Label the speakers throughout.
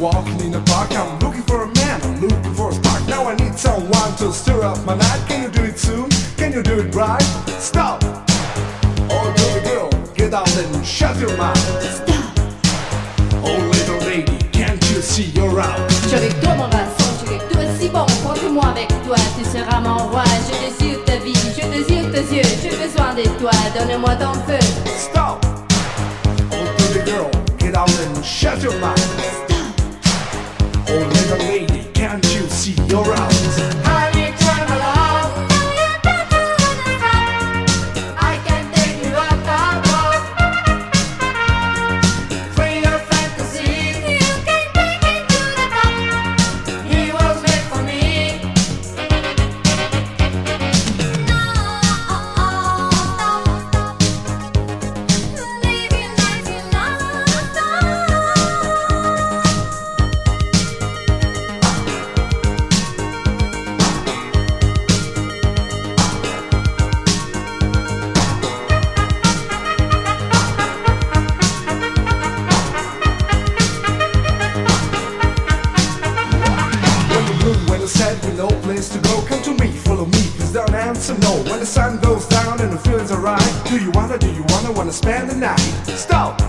Speaker 1: walking in the park. I'm looking for a man, I'm looking for a spark. Now I need someone to stir up my night. Can you do it soon? Can you do it right? Stop! Oh, little girl, get out and shut your mouth.
Speaker 2: Stop!
Speaker 1: Oh, little lady, can't you see you're out? Je
Speaker 2: suis avec toi, mon garçon, je suis avec toi si bon. Prends-moi avec toi, tu seras mon roi. Je désire ta vie, je désire tes yeux. J'ai besoin de toi, donne-moi ton feu.
Speaker 1: Stop! Oh, little girl, get out and shut your mouth. Lady, can't you see you're out? Cause don't no. When the sun goes down and the feelings are right, do you wanna, do you wanna, wanna spend the night? Stop!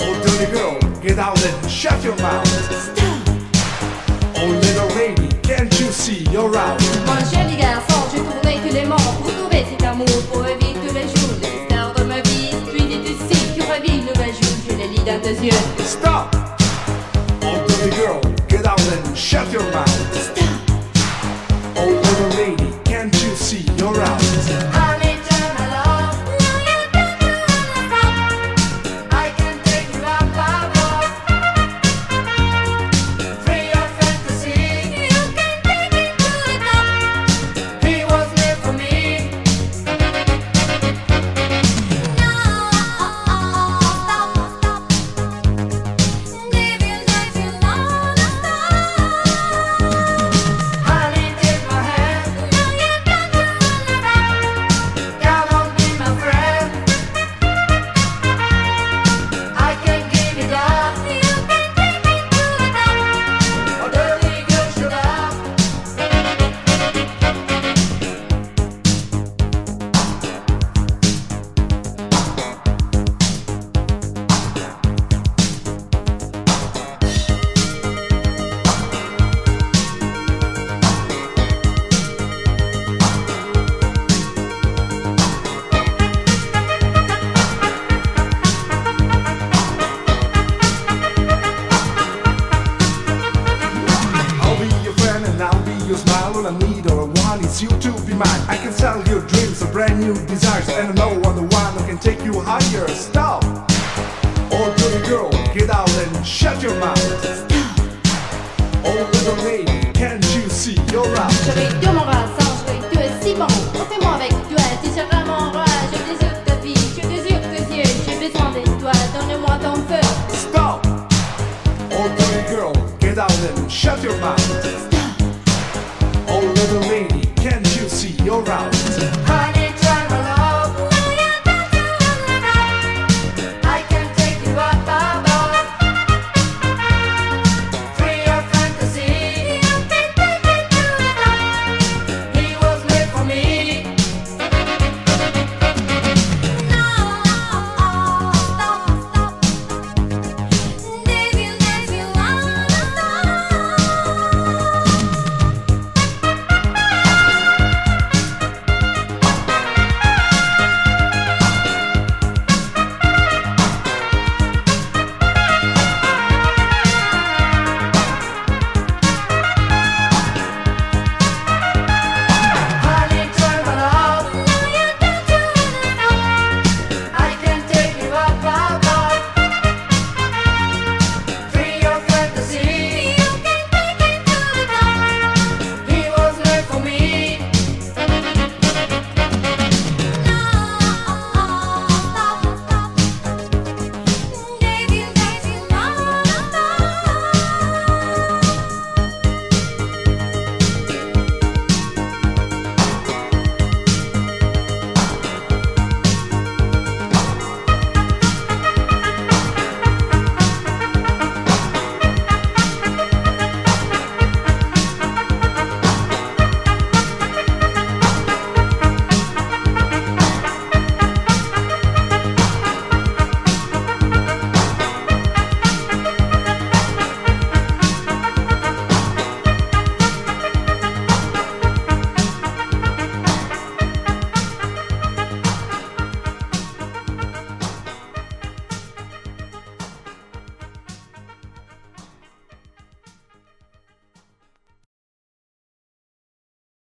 Speaker 1: Oh dirty girl, get out and shut your mouth.
Speaker 2: Stop.
Speaker 1: Oh little lady, can't you see you're out?
Speaker 2: Mon joli garçon, j'ai tourné tous les mondes pour trouver cet amour, pour revivre tous les jours. Les stars de ma vie, puis des ici, qui revivent nos jours, je les lis dans tes yeux.
Speaker 1: Stop! Oh dirty girl, get out and shut your mouth.
Speaker 2: Stop.
Speaker 1: Oh little lady, you
Speaker 2: see
Speaker 1: need all I want is you to be mine. I can sell your dreams or brand new desires And I know I'm the one who can take you higher. Stop! Or pretty girl, get out and shut your mouth. Oh little lady, can't you see? You're out.
Speaker 2: Je moi avec toi, roi Je désire ta vie, je désire tes yeux. De toi, donne-moi ton feu.
Speaker 1: Stop! Girl, get out and shut your mouth.